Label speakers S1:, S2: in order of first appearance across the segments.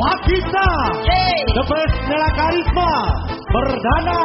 S1: Wakita, yeah. The Best Nela Karisma, Perdana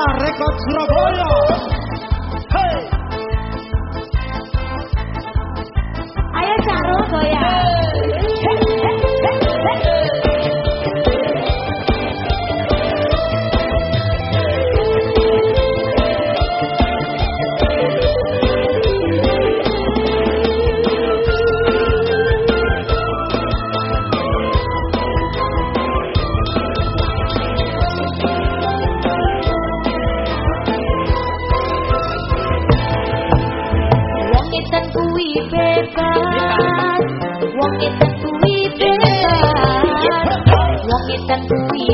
S2: Wong kita suwi hebat Wong kita suwi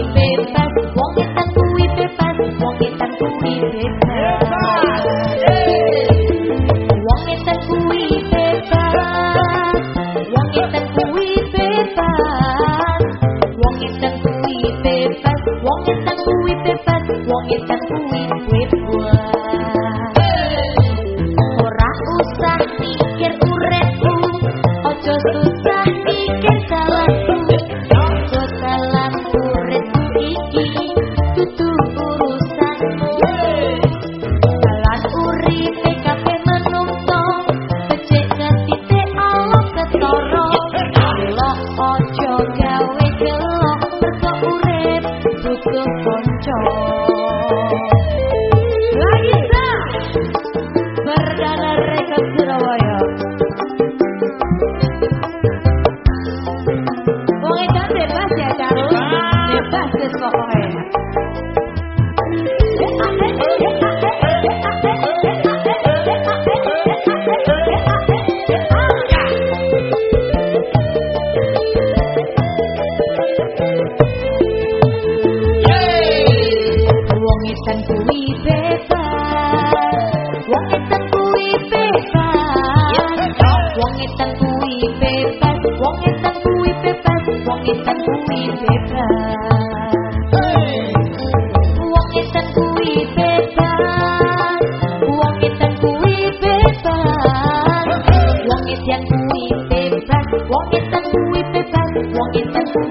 S2: Wong itu kuwi bebas. Wong itu bebas. Bebas. Bebas. Bebas. Bebas.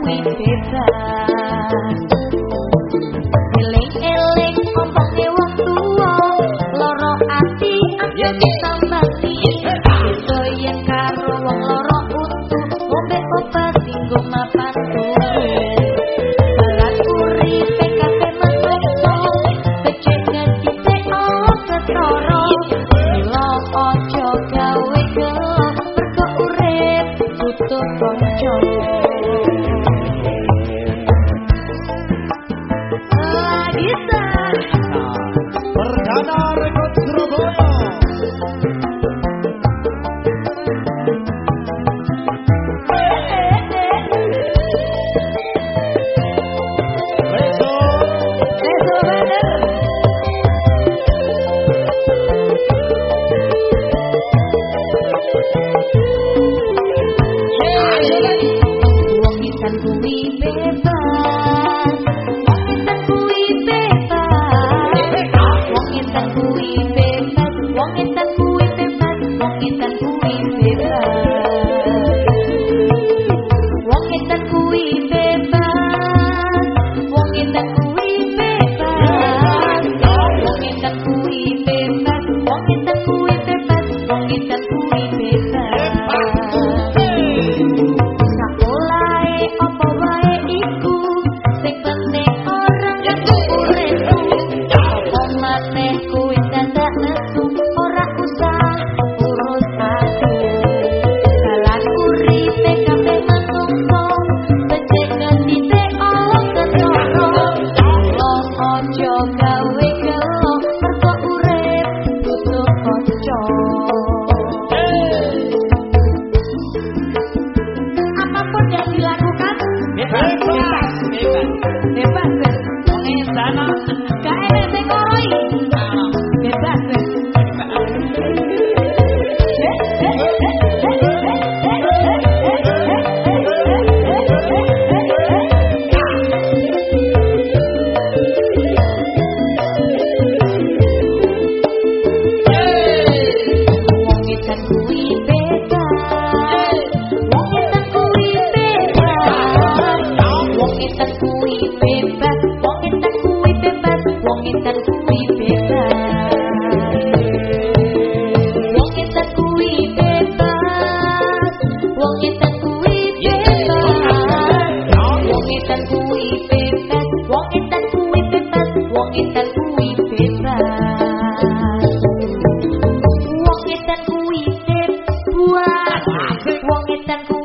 S2: Bebas. Goyang karo wong loro utuh. Ngombe obat tinggo mapan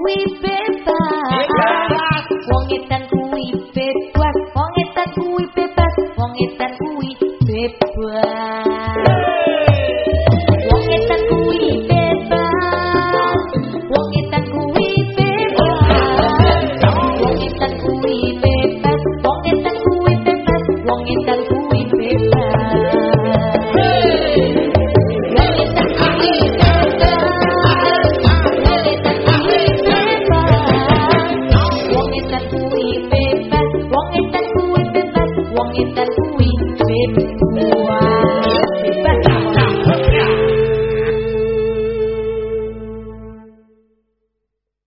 S2: Terima kasih.